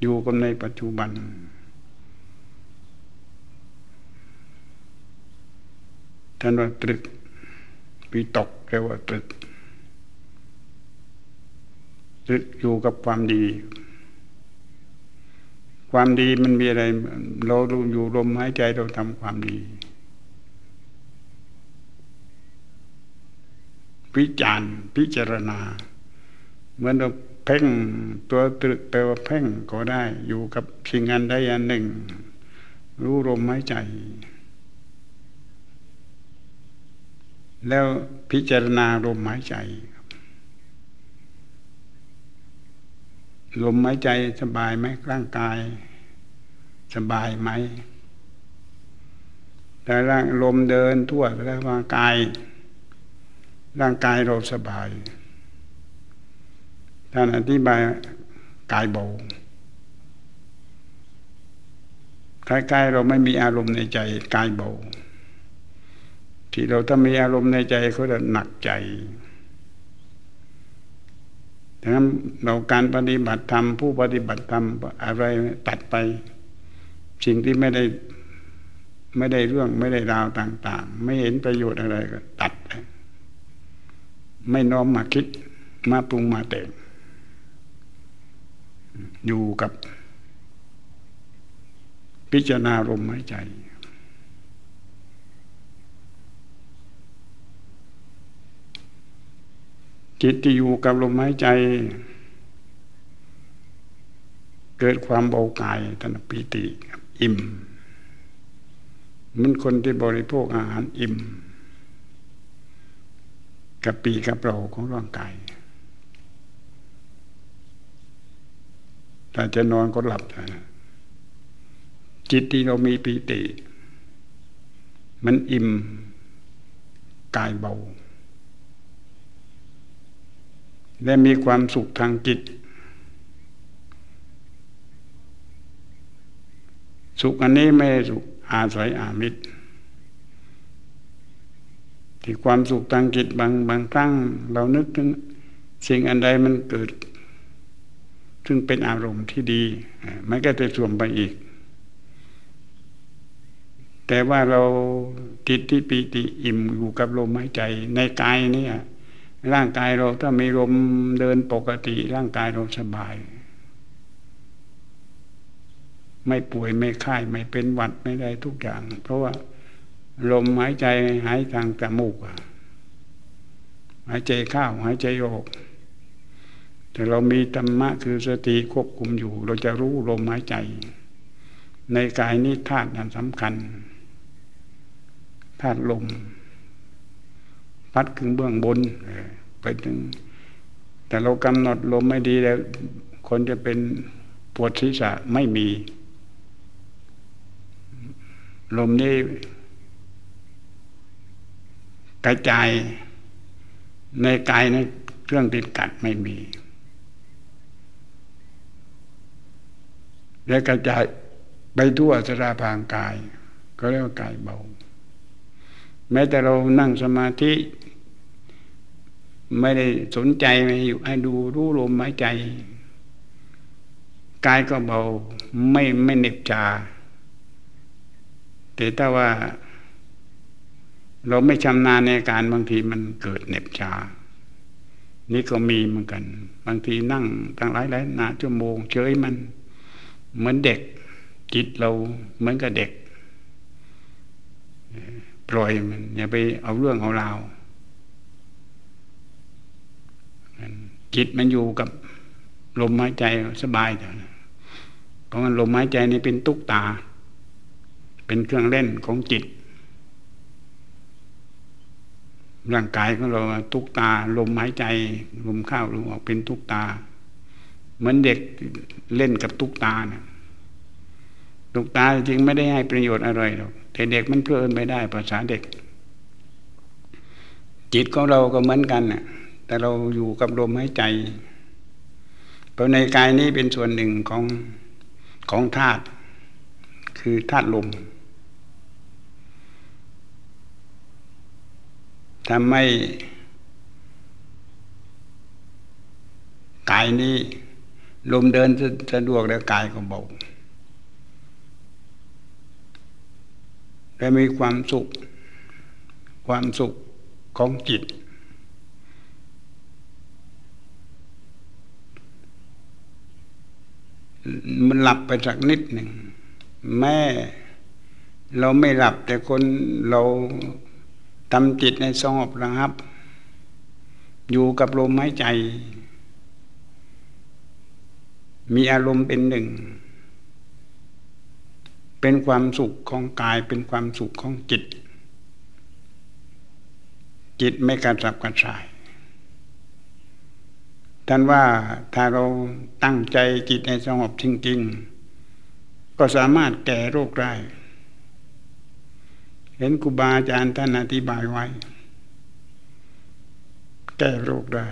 อยู่กับในปัจจุบัน ท่านว่าตรึกวิตกแปลว่าตรึก ตรึกอยู่กับความดี ความดีมันมีอะไร เราอยู่ลมหายใจเราทำความดีวิจารณ์พิจารณา เหมือนเราเพ่งตัวตรึกแปลว่าเพ่งก็ได้อยู่กับสิ่งอันใดอันหนึ่ง รู้ลมหายใจ แล้วพิจารณาลมหายใจ ลมหายใจสบายไหมร่างกาย สบายไหมแต่ร่างลมเดินทั่วแล้วร่างกาย ร่างกายเราสบายท่านอธิบายกายเบาคล้ายๆเราไม่มีอารมณ์ในใจกายเบาที่เราถ้ามีอารมณ์ในใจเขาจะหนักใจ ดังนั้นเราการปฏิบัติธรรมผู้ปฏิบัติธรรมอะไรตัดไป สิ่งที่ไม่ได้ไม่ได้เรื่องไม่ได้ราวต่าง ๆ ไม่เห็นประโยชน์อะไรก็ตัดไปไม่น้อมมาคิดมาปรุงมาแต่งอยู่กับพิจารณาลมหายใจ จิตที่อยู่กับลมหายใจ เกิดความเบากายทันปีติอิ่มมันคนที่บริโภคอาหารอิ่มกับปีกับเราของร่างกายถ้าจะนอนก็หลับ จิตที่เรามีปีติ มันอิ่ม กายเบา และมีความสุขทางจิต สุขอันนี้ไม่สุขอาศัยอามิตร ที่ความสุขทางจิตบางบางครั้งเรานึกถึงสิ่งอันใดมันเกิด ซึ่งเป็นอารมณ์ที่ดีมันก็จะส่วนไปอีก แต่ว่าเราติดที่ปีติอิ่มอยู่กับลมหายใจในกายเนี่ย ร่างกายเราถ้ามีลมเดินปกติ ร่างกายเราสบาย ไม่ป่วยไม่ไข้ไม่เป็นหวัดไม่ได้ทุกอย่าง เพราะว่าลมหายใจหายทางจมูกหายใจเข้าหายใจออก แต่เรามีธรรมะคือสติควบคุมอยู่ เราจะรู้ลมหายใจ ในกายนี้ธาตุนั้นสำคัญธาตุลม พัดขึ้นเบื้องบนไปถึง แต่เรากำหนดลมไม่ดีแล้ว คนจะเป็นปวดศีรษะไม่มี ลมนี้กระจายในกายในเครื่องติดกัดไม่มี และกระจายไปทั่วสราพางกาย ก็เรียกว่ากายเบา แม้แต่เรานั่งสมาธิ ไม่ได้สนใจไม่อยู่ให้ดูรู้ลมหายใจกายก็เบาไม่ไม่เหน็บชาแต่ถ้าว่า เราไม่ชำนาญในการบางทีมันเกิดเหน็บชา นี่ก็มีเหมือนกัน บางทีนั่งตั้งหลายหลายนาชั่วโมงเฉยมัน เหมือนเด็ก จิตเราเหมือนกับเด็ก ปล่อยมัน อย่าไปเอาเรื่องเอาราวจิตมันอยู่กับลมหายใจสบายเถอะเพราะมันลมหายใจนี่เป็นตุกตา เป็นเครื่องเล่นของจิต ร่างกายของเราทุกตา ลมหายใจ ลมเข้าลมออกเป็นทุกตา เหมือนเด็กเล่นกับทุกตานะทุกตาจริงไม่ได้ให้ประโยชน์อะไรหรอก แต่เด็กมันเพลินไปได้ภาษาเด็ก จิตของเราก็เหมือนกันน่ะแต่เราอยู่กับลมหายใจ เพราะในกายนี้เป็นส่วนหนึ่งของของธาตุคือธาตุลมทำให้กายนี้ลมเดินสะดวกแล้วกายก็เบา และมีความสุข ความสุขของจิต มันหลับไปสักนิดหนึ่ง แม่เราไม่หลับแต่คนเราทำจิตในสงบระงับ อยู่กับลมหายใจ มีอารมณ์เป็นหนึ่ง เป็นความสุขของกายเป็นความสุขของจิต จิตไม่กระสับกระส่ายท่านว่าถ้าเราตั้งใจจิตในสงบจริงๆ ก็สามารถแก้โรคได้ เห็นครูบาอาจารย์ท่านอธิบายไว้ แก้โรคได้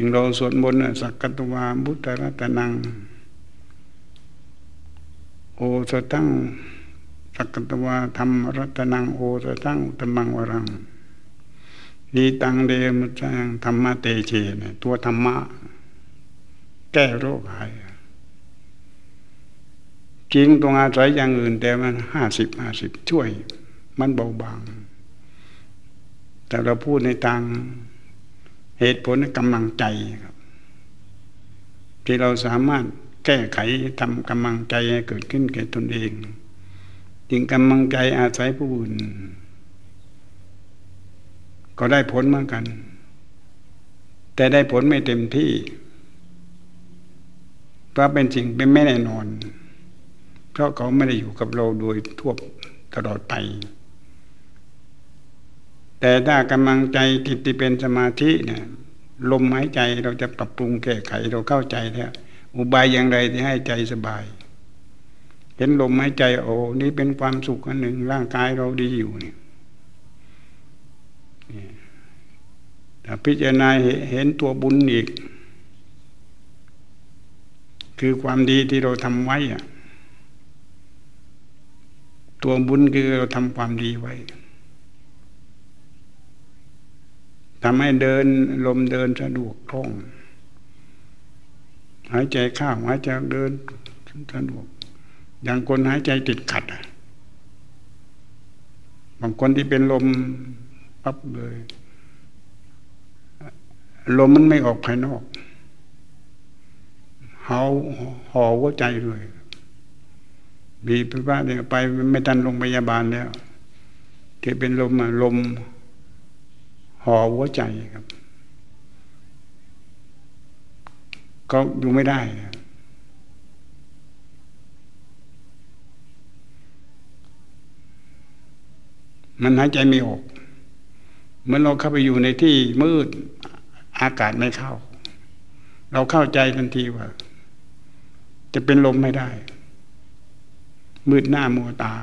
ถึงเราสวดมนต์สักกัตวาบุตรรัตนัง โอสตั้งสักกัตวาธรรมรัตนังโอสตั้งตมังวรังดีตังเดมจังธรรมะเตเชนตัวธรรมะ แก้โรคหายจริงตรงอาศัยอย่างอื่น แต่มันห้าสิบห้าสิบช่วย มันเบาบาง แต่เราพูดในทาง เหตุผลกำลังใจครับ ที่เราสามารถแก้ไขทำกำลังใจให้เกิดขึ้นแก่ตนเองจึงกำลังใจอาศัยผู้อื่นก็ได้ผลเหมือนกัน แต่ได้ผลไม่เต็มที่เพราะเป็นสิ่งเป็นไม่แน่นอน เพราะเขาไม่ได้อยู่กับเราโดยทั่วตลอดไป แต่ถ้ากำลังใจจิตที่เป็นสมาธิเนี่ยลมหายใจเราจะปรับปรุงแก้ไขเราเข้าใจแล้วอุบายอย่างไรที่ให้ใจสบาย เห็นลมหายใจโอ้นี่เป็นความสุขอันหนึ่งร่างกายเราดีอยู่เนี่ยถ้าพิจารณาเห็นตัวบุญอีก คือความดีที่เราทำไว้อะตัวบุญคือเราทำความดีไว้ ทำให้เดินลมเดินสะดวกคล่อง หายใจเข้าหายใจเดินสะดวก อย่างคนหายใจติดขัดบางคนที่เป็นลมปั๊บเลยลมมันไม่ออกภายนอกเฮาห่อหัวใจเลยมีพระว่าเนี่ยไปไม่ทันโรงพยาบาลแล้วที่เป็นลมลม ห่อหัวใจครับ ก็อยู่ไม่ได้มันหายใจไม่ออกเมื่อเราเข้าไปอยู่ในที่มืดอากาศไม่เข้า เราเข้าใจทันทีว่า จะเป็นลมไม่ได้ มืดหน้ามัวตา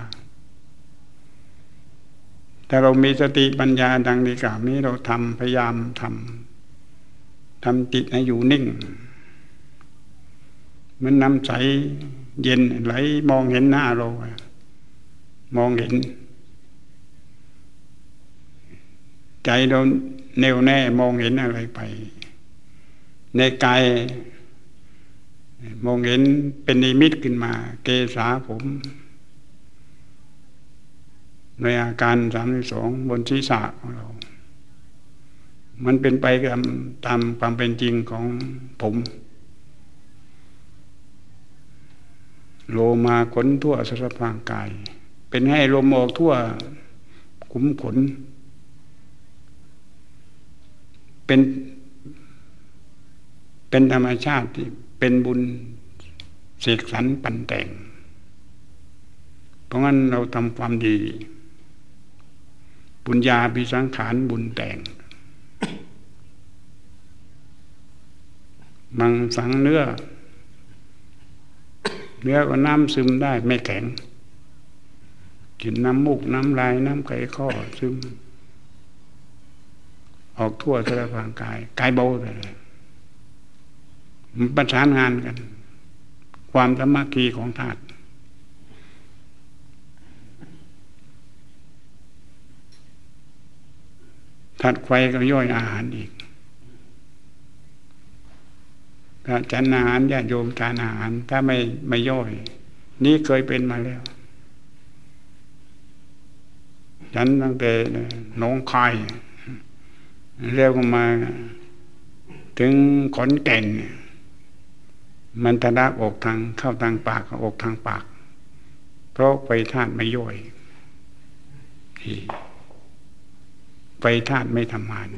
แต่เรามีสติปัญญาดังในกล่าวนี้เราทำพยายามทำทำจิตให้อยู่นิ่ง เหมันน้ำใสเย็นไหลมองเห็นหน้าเรา มองเห็น ใจเราแน่วแน่มองเห็นอะไรไป ในกายมองเห็นเป็นนิมิตขึ้นมา เกษาผม ในอาการสามสองบนศีรษะของเรา มันเป็นไปตามตามความเป็นจริงของผม โลมาขนทั่วสรพางกาย เป็นให้ลมออกทั่วขุมขน เป็น เป็นธรรมชาติที่เป็นบุญเสกสรรปันแต่ง เพราะงั้นเราทำความดี บุญญาพิสังขารบุญแต่ง มังสังเนื้อ เนื้อก็น้ำซึมได้ไม่แข็ง กินน้ำมูกน้ำลายน้ำไก่ข้อซึม ออกทั่วสารพางกาย กายเบาเลยมันประสานงานกัน ความสมัคคีของธาตุ ธาตุไฟก็ย่อยอาหารอีกถ้าฉันอาหารญาติโยมทานอาหาร ถ้าไม่ไม่ย่อย นี่เคยเป็นมาแล้ว ฉันตั้งแต่น้องคายเรียกมา ถึงขนแก่น มันทะลักออกทางเข้าทางปากออกทางปาก เพราะไฟธาตุไม่ย่อยไฟธาตุไม่ทำงาน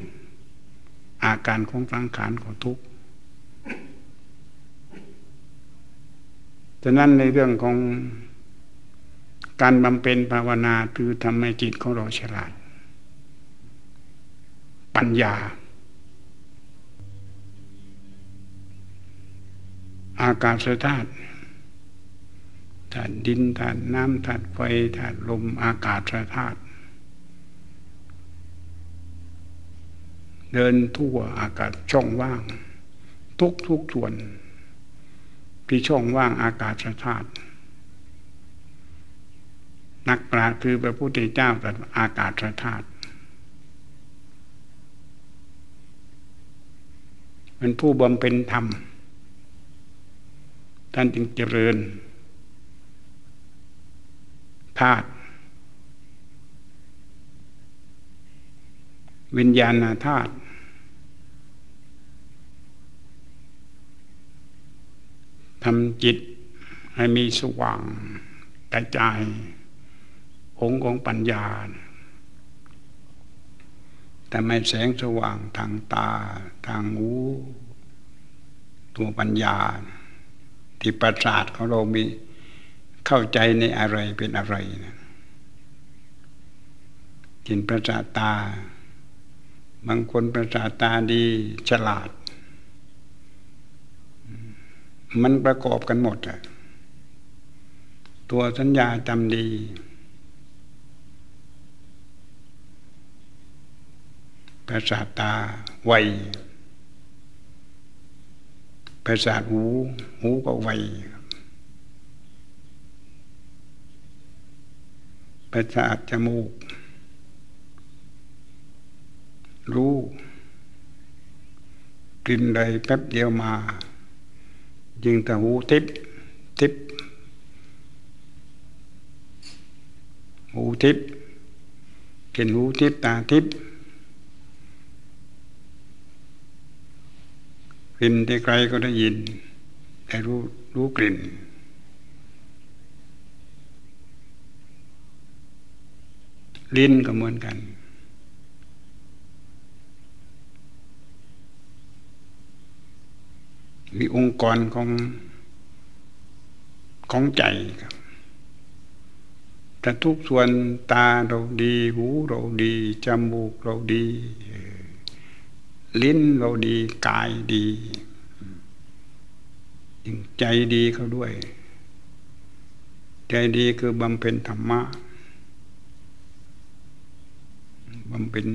อาการของสังขารของทุกข์ฉะนั้นในเรื่องของการบำเพ็ญภาวนาคือทำให้จิตของเราฉลาด ปัญญา อากาศธาตุธาตุดินธาตุน้ำธาตุไฟธาตุลมอากาศธาตุ เดินทั่วอากาศช่องว่าง ทุกทุกส่วน ที่ช่องว่างอากาศธาตุนักปราชญ์คือพระพุทธเจ้าแต่อากาศธาตุเป็นผู้บำเพ็ญธรรม ท่านจึงเจริญธาตุ วิญญาณธาตุทำจิตให้มีสว่างกระจายองค์ของปัญญาแต่ไม่แสงสว่างทางตาทางหูตัวปัญญา ที่ประสาทของเรามีเข้าใจในอะไรเป็นอะไรนะจินประสาทตา บางคนประสาทตาดีฉลาด มันประกอบกันหมดอะตัวสัญญาจำดี ประสาทตาไวประสาทหู หูก็ไวประสาทจมูก รู้กลิ่นใดแป๊บเดียวมา ยิงต่หูทิพทิพหูทิพกลิ่นหูทิพตาทิพกลิ่นที่ใครก็ได้ยินได้รู้รู้กลิ่นลิ้นก็เหมือนกัน มีองค์กรของของใจครับแต่ทุกส่วนตาเราดี หูเราดี จมูกเราดี ลิ้นเราดี กายดีใจดีเขาด้วย ใจดีคือบำเพ็ญธรรมะบำเพ็ญ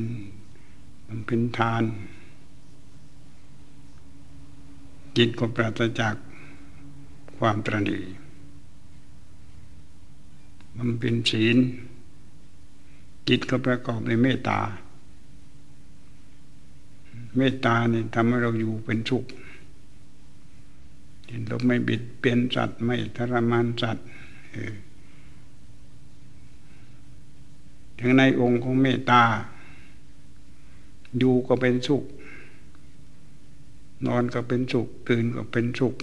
บำเพ็ญทาน จิตก็ปราศจากความตรณีบำเพ็ญศีล จิตก็ประกอบในเมตตา เมตตานี่ทำให้เราอยู่เป็นสุขเราไม่บิดเปลี่ยนสัตว์ไม่ทรมานสัตว์ถึงในองค์ของเมตตา อยู่ก็เป็นสุข นอนก็เป็นสุข ตื่นก็เป็นสุข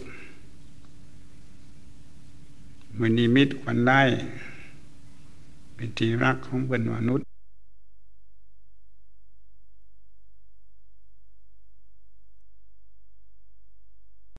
มันนิมิตวันได้เป็นที่รักของเพื่อนมนุษย์